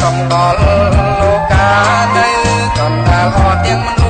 សំដល់លោកាទៅកណ្ដាលអត់ទាំងមនុស្ស